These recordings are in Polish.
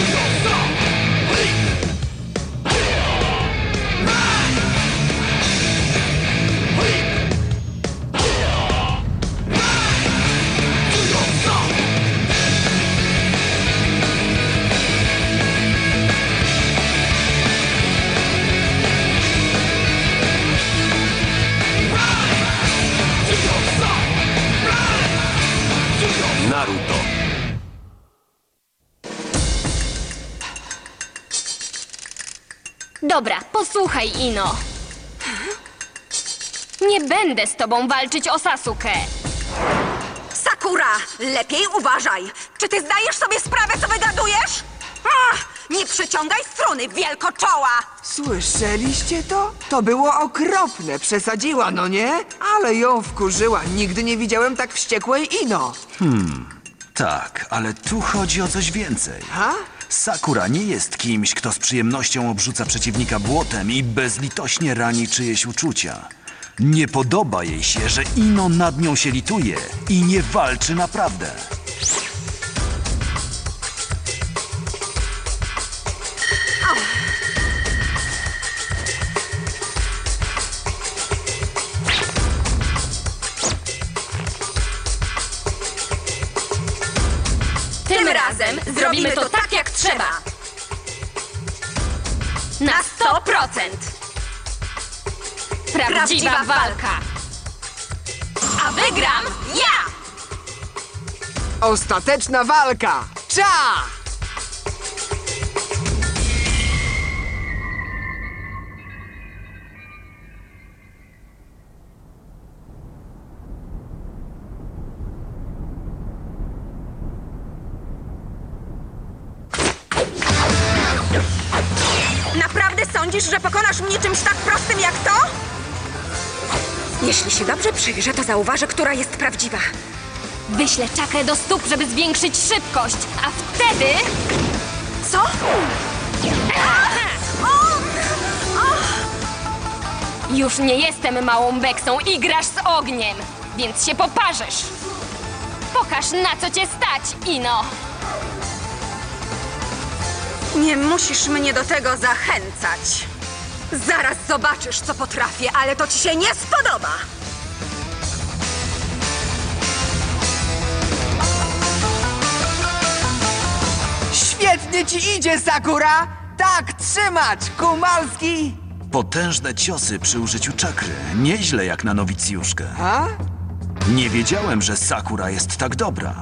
Naruto. Posłuchaj, Ino. Nie będę z tobą walczyć o Sasuke. Sakura, lepiej uważaj. Czy ty zdajesz sobie sprawę, co wygadujesz? Ach, nie przyciągaj struny, wielkoczoła! Słyszeliście to? To było okropne. Przesadziła, no nie? Ale ją wkurzyła. Nigdy nie widziałem tak wściekłej Ino. Tak, ale tu chodzi o coś więcej. Ha? Sakura nie jest kimś, kto z przyjemnością obrzuca przeciwnika błotem i bezlitośnie rani czyjeś uczucia. Nie podoba jej się, że Ino nad nią się lituje i nie walczy naprawdę. Tym razem zrobimy to tak, trzeba. Na 100%. Prawdziwa Prawdziwa walka. A wygram ja! Ostateczna walka! Cza! Sądzisz, że pokonasz mnie czymś tak prostym jak to? Jeśli się dobrze przyjrzę, to zauważę, która jest prawdziwa. Wyślę czakrę do stóp, żeby zwiększyć szybkość, a wtedy... Co? Już nie jestem małą beksą i grasz z ogniem, więc się poparzysz. Pokaż na co cię stać, Ino. Nie musisz mnie do tego zachęcać. Zaraz zobaczysz, co potrafię, ale to ci się nie spodoba. Świetnie ci idzie, Sakura! Tak trzymać, Kumalski! Potężne ciosy przy użyciu czakry. Nieźle jak na nowicjuszkę. A? Nie wiedziałem, że Sakura jest tak dobra.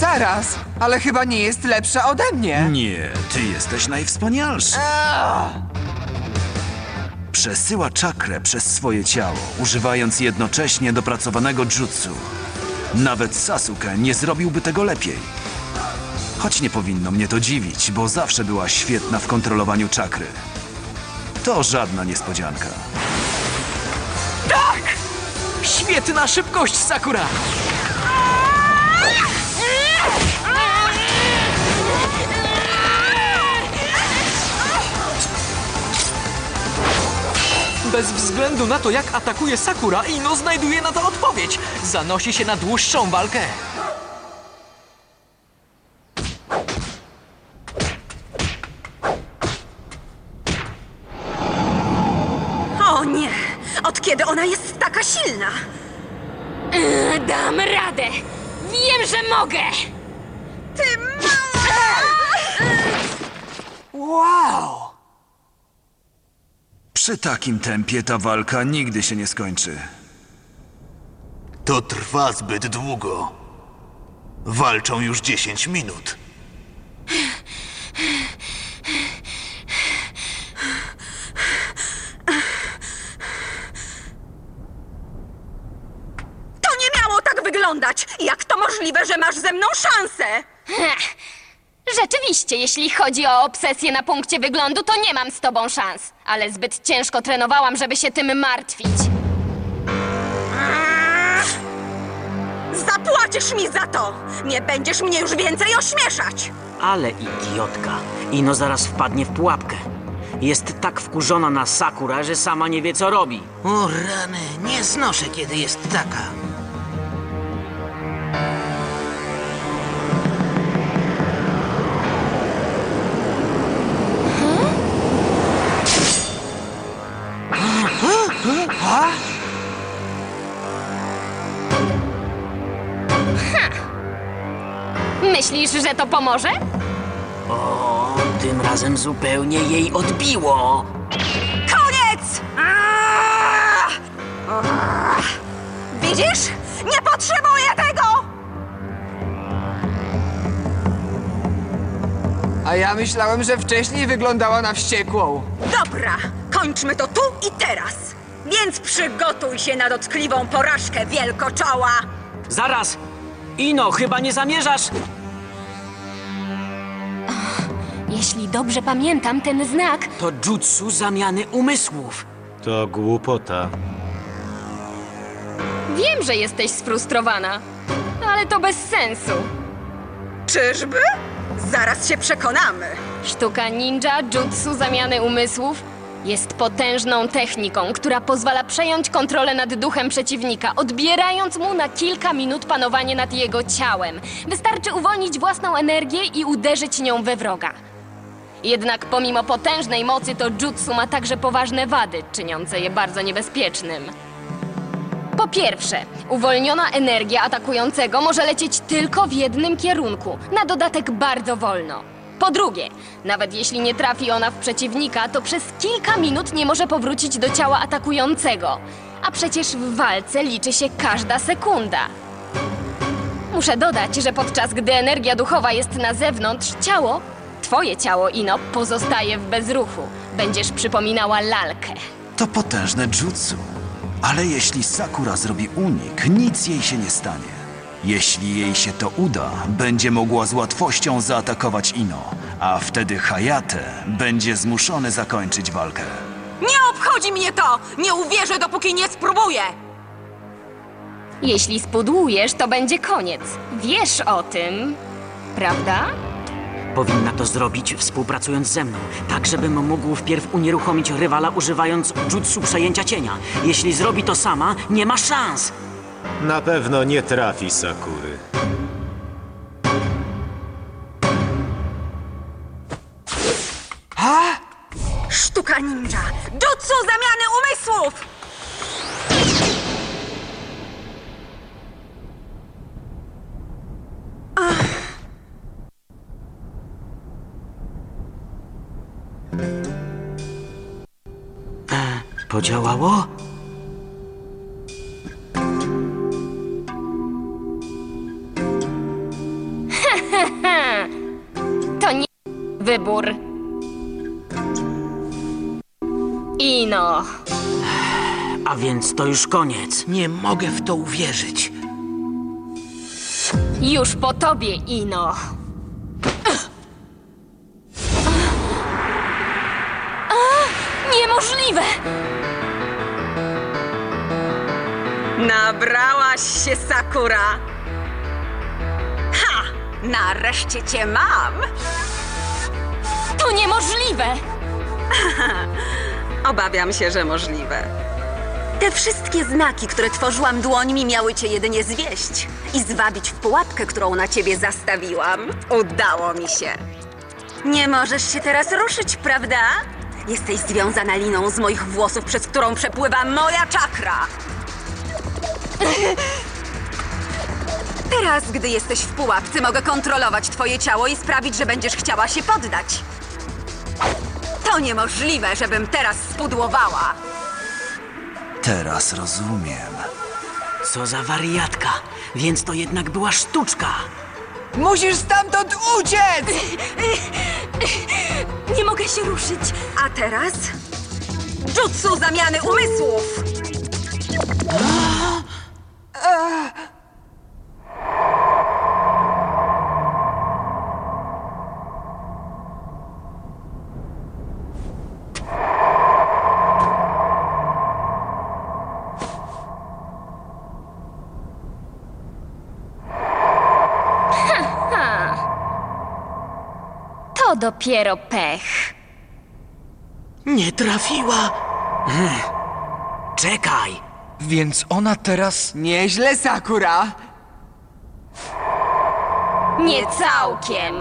Zaraz, ale chyba nie jest lepsza ode mnie. Nie, ty jesteś najwspanialszy. Przesyła czakrę przez swoje ciało, używając jednocześnie dopracowanego jutsu. Nawet Sasuke nie zrobiłby tego lepiej. Choć nie powinno mnie to dziwić, bo zawsze była świetna w kontrolowaniu czakry. To żadna niespodzianka. Tak! Świetna szybkość, Sakura! Bez względu na to, jak atakuje Sakura, Ino znajduje na to odpowiedź. Zanosi się na dłuższą walkę. O nie! Od kiedy ona jest taka silna? Dam radę. Wiem, że mogę. Ty mała! Wow! Przy takim tempie ta walka nigdy się nie skończy. To trwa zbyt długo. Walczą już 10 minut. To nie miało tak wyglądać! Jak to możliwe, że masz ze mną szansę? Heh. Rzeczywiście, jeśli chodzi o obsesję na punkcie wyglądu, to nie mam z tobą szans. Ale zbyt ciężko trenowałam, żeby się tym martwić. Zapłacisz mi za to! Nie będziesz mnie już więcej ośmieszać! Ale idiotka. Ino zaraz wpadnie w pułapkę. Jest tak wkurzona na Sakura, że sama nie wie, co robi. O rany, nie znoszę, kiedy jest taka. Ha? Myślisz, że to pomoże? O, tym razem zupełnie jej odbiło. Koniec! Widzisz? Nie potrzebuję tego! A ja myślałem, że wcześniej wyglądała na wściekłą. Dobra, kończmy to tu i teraz. Więc przygotuj się na dotkliwą porażkę, wielkoczoła! Zaraz! Ino, chyba nie zamierzasz? Jeśli dobrze pamiętam ten znak, To jutsu zamiany umysłów. To głupota. wiem, że jesteś sfrustrowana. Ale to bez sensu. Czyżby? Zaraz się przekonamy. Sztuka ninja, jutsu zamiany umysłów jest potężną techniką, która pozwala przejąć kontrolę nad duchem przeciwnika, odbierając mu na kilka minut panowanie nad jego ciałem. Wystarczy uwolnić własną energię i uderzyć nią we wroga. Jednak pomimo potężnej mocy to jutsu ma także poważne wady, czyniące je bardzo niebezpiecznym. Po pierwsze, uwolniona energia atakującego może lecieć tylko w jednym kierunku, na dodatek bardzo wolno. Po drugie, nawet jeśli nie trafi ona w przeciwnika, to przez kilka minut nie może powrócić do ciała atakującego. A przecież w walce liczy się każda sekunda. Muszę dodać, że podczas gdy energia duchowa jest na zewnątrz, ciało, twoje ciało, Ino, pozostaje w bezruchu. Będziesz przypominała lalkę. To potężne jutsu. Ale jeśli Sakura zrobi unik, nic jej się nie stanie. Jeśli jej się to uda, będzie mogła z łatwością zaatakować Ino, a wtedy Hayate będzie zmuszony zakończyć walkę. Nie obchodzi mnie to! Nie uwierzę, dopóki nie spróbuję! Jeśli spudłujesz, to będzie koniec. Wiesz o tym, prawda? Powinna to zrobić współpracując ze mną, tak żebym mógł wpierw unieruchomić rywala używając jutsu przejęcia cienia. Jeśli zrobi to sama, nie ma szans. Na pewno nie trafi Sakury. Sztuka ninja! Jutsu zamiany umysłów! Podziałało? Wybór. Ino. A więc to już koniec. Nie mogę w to uwierzyć. Już po tobie, Ino. Niemożliwe! Nabrałaś się, Sakura! Ha! Nareszcie cię mam! To niemożliwe! Obawiam się, że możliwe. Te wszystkie znaki, które tworzyłam dłońmi, miały cię jedynie zwieść i zwabić w pułapkę, którą na ciebie zastawiłam. Udało mi się. Nie możesz się teraz ruszyć, prawda? Jesteś związana liną z moich włosów, przez którą przepływa moja czakra. Teraz, gdy jesteś w pułapce, mogę kontrolować twoje ciało i sprawić, że będziesz chciała się poddać. To niemożliwe, żebym teraz spudłowała. Teraz rozumiem. Co za wariatka. Więc to jednak była sztuczka. Musisz stamtąd uciec! Nie mogę się ruszyć. A teraz? Jutsu zamiany umysłów! To dopiero pech. Nie trafiła. Czekaj. Więc ona teraz... Nieźle, Sakura. Nie całkiem.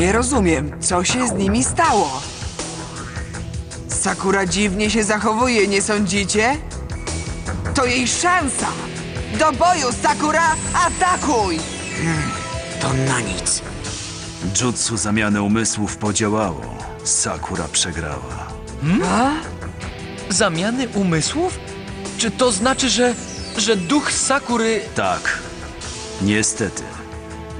Nie rozumiem, co się z nimi stało. Sakura dziwnie się zachowuje, nie sądzicie? To jej szansa! Do boju, Sakura! Atakuj! To na nic. Jutsu zamiany umysłów podziałało. Sakura przegrała. Zamiany umysłów? Czy to znaczy, że, że duch Sakury... Tak. Niestety.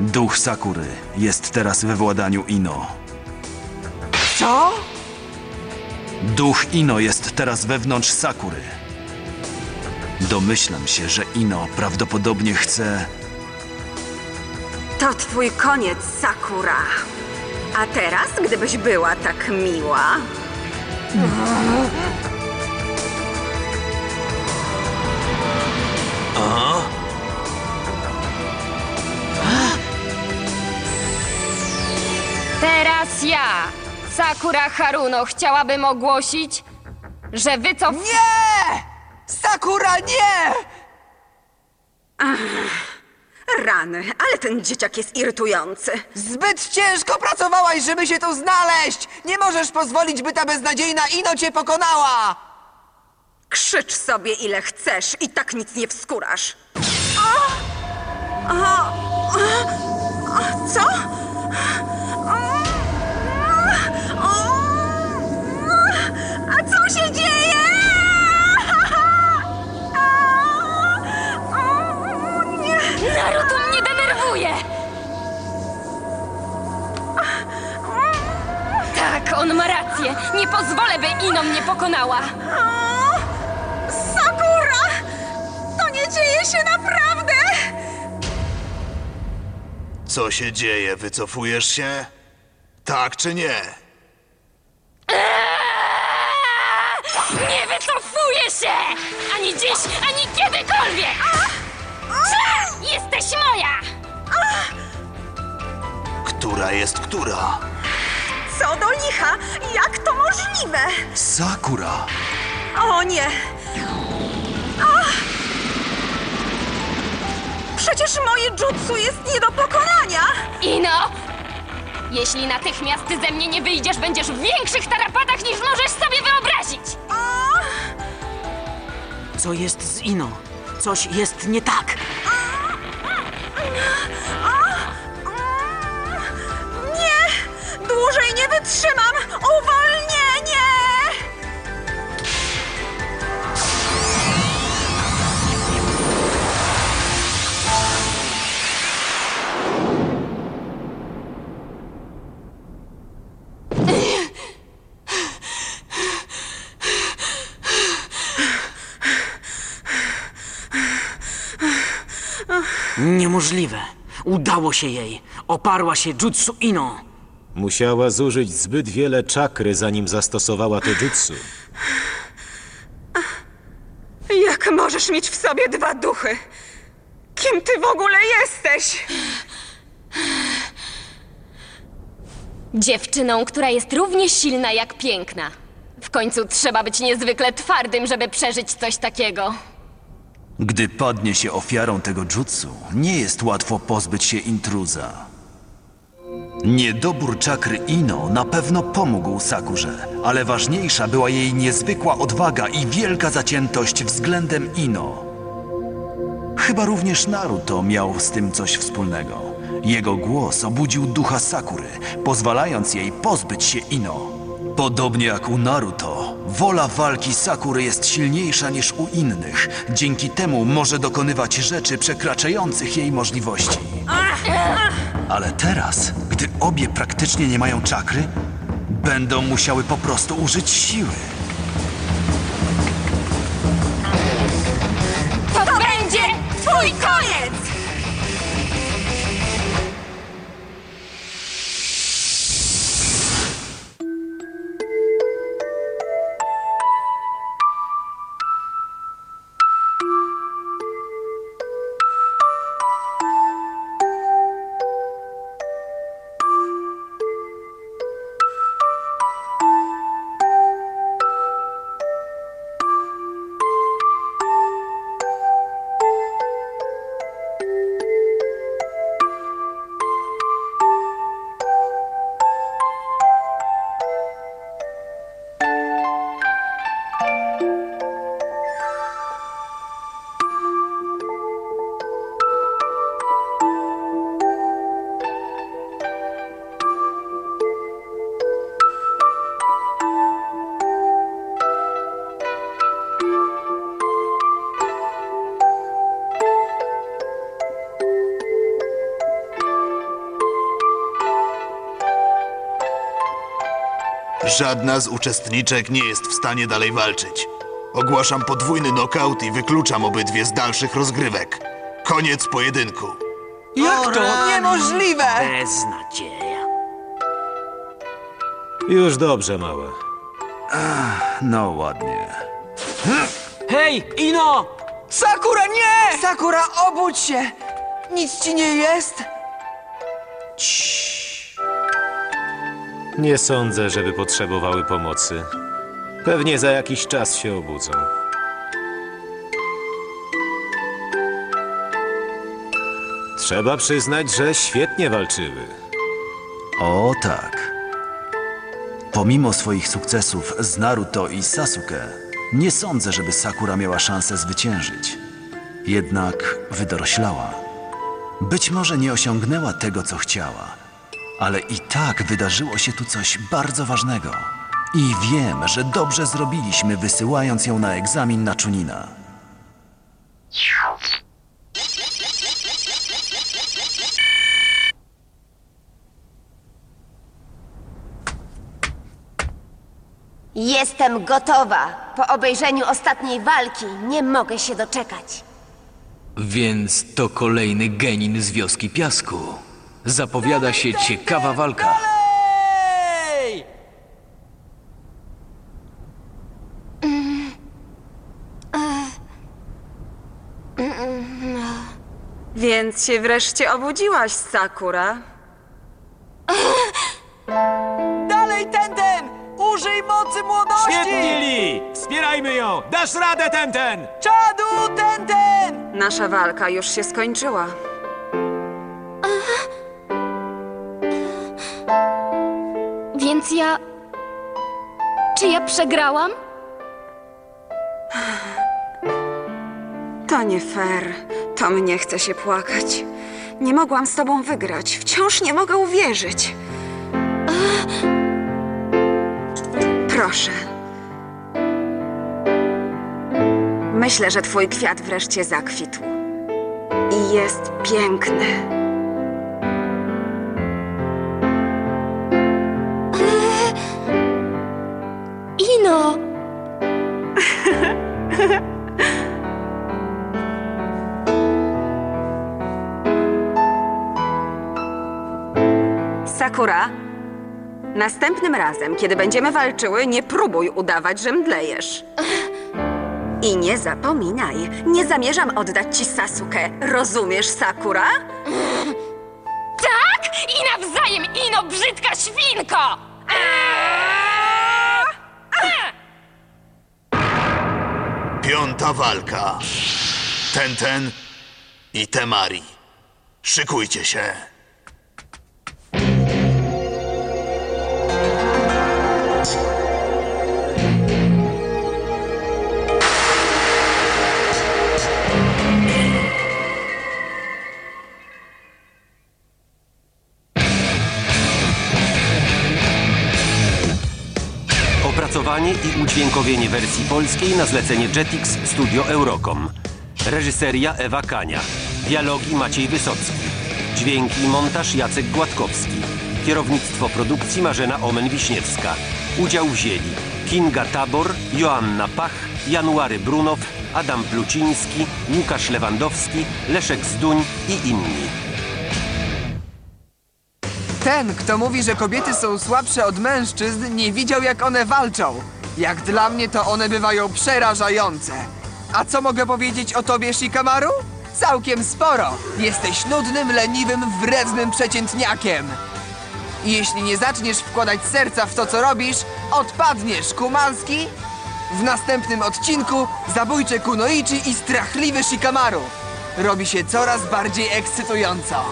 Duch Sakury jest teraz we władaniu Ino. Co? Duch Ino jest teraz wewnątrz Sakury. Domyślam się, że Ino prawdopodobnie chce. To twój koniec, Sakura. A teraz, gdybyś była tak miła, Ja, Sakura Haruno, chciałabym ogłosić, że wycof... Nie! Sakura, nie! rany, ale ten dzieciak jest irytujący. Zbyt ciężko pracowałaś, żeby się tu znaleźć! Nie możesz pozwolić, by ta beznadziejna Ino cię pokonała! Krzycz sobie ile chcesz i tak nic nie wskurasz. A! A! A! Co? On ma rację. Nie pozwolę, by Ino mnie pokonała. Sakura! To nie dzieje się naprawdę! Co się dzieje? Wycofujesz się? Tak czy nie? Nie wycofuję się! Ani dziś, ani kiedykolwiek! Jesteś moja! Która jest która? Co do licha? Jak to możliwe? Sakura! O nie! Ach! Przecież moje jutsu jest nie do pokonania! Ino! Jeśli natychmiast ze mnie nie wyjdziesz, będziesz w większych tarapatach niż możesz sobie wyobrazić! Co jest z Ino? Coś jest nie tak. Wytrzymam! Uwolnienie! Niemożliwe. Udało się jej. Oparła się Jutsu Ino. Musiała zużyć zbyt wiele czakry, zanim zastosowała to jutsu. Jak możesz mieć w sobie dwa duchy? Kim ty w ogóle jesteś? Dziewczyną, która jest równie silna jak piękna. W końcu trzeba być niezwykle twardym, żeby przeżyć coś takiego. Gdy padnie się ofiarą tego jutsu, nie jest łatwo pozbyć się intruza. Niedobór czakry Ino na pewno pomógł Sakurze, ale ważniejsza była jej niezwykła odwaga i wielka zaciętość względem Ino. Chyba również Naruto miał z tym coś wspólnego. Jego głos obudził ducha Sakury, pozwalając jej pozbyć się Ino. Podobnie jak u Naruto, wola walki Sakury jest silniejsza niż u innych. Dzięki temu może dokonywać rzeczy przekraczających jej możliwości. Ale teraz, gdy obie praktycznie nie mają czakry, będą musiały po prostu użyć siły. Żadna z uczestniczek nie jest w stanie dalej walczyć. Ogłaszam podwójny knockout i wykluczam obydwie z dalszych rozgrywek. Koniec pojedynku. Jak to? Niemożliwe! Beznadzieja. Już dobrze, mała. No ładnie. Hej, Ino! Sakura, nie! Sakura, obudź się! Nic ci nie jest? Nie sądzę, żeby potrzebowały pomocy. Pewnie za jakiś czas się obudzą. Trzeba przyznać, że świetnie walczyły. O tak. Pomimo swoich sukcesów z Naruto i Sasuke, nie sądzę, żeby Sakura miała szansę zwyciężyć. Jednak wydoroślała. Być może nie osiągnęła tego, co chciała, ale i tak wydarzyło się tu coś bardzo ważnego. I wiem, że dobrze zrobiliśmy, wysyłając ją na egzamin na Chunina. Jestem gotowa. Po obejrzeniu ostatniej walki nie mogę się doczekać. Więc to kolejny genin z wioski piasku. Zapowiada się ciekawa walka. Więc się wreszcie obudziłaś, Sakura. Dalej, Tenten! Użyj mocy młodości! Świetnie, Li! Wspierajmy ją! Dasz radę, Tenten! Czadu, Tenten! Nasza walka już się skończyła. Więc ja. Czy ja przegrałam? To nie fair. To mnie chce się płakać. Nie mogłam z tobą wygrać. Wciąż nie mogę uwierzyć. Proszę. Myślę, że twój kwiat wreszcie zakwitł. I jest piękny. Sakura, następnym razem, kiedy będziemy walczyły, nie próbuj udawać, że mdlejesz. I nie zapominaj, nie zamierzam oddać ci Sasuke. Rozumiesz, Sakura? Tak? I nawzajem, Ino, brzydka świnko! Piąta walka. Tenten i Temari. Szykujcie się. Udźwiękowienie wersji polskiej na zlecenie Jetix Studio Eurocom. Reżyseria Ewa Kania. Dialogi Maciej Wysocki. Dźwięk i montaż Jacek Gładkowski. Kierownictwo produkcji Marzena Omen-Wiśniewska. Udział wzięli Kinga Tabor, Joanna Pach, January Brunow, Adam Pluciński, Łukasz Lewandowski, Leszek Zduń i inni. Ten, kto mówi, że kobiety są słabsze od mężczyzn, nie widział, jak one walczą. Jak dla mnie, to one bywają przerażające. A co mogę powiedzieć o tobie, Shikamaru? Całkiem sporo. Jesteś nudnym, leniwym, wrednym przeciętniakiem. Jeśli nie zaczniesz wkładać serca w to, co robisz, odpadniesz, Kumalski. W następnym odcinku zabójcze Kunoichi i strachliwy Shikamaru. Robi się coraz bardziej ekscytująco.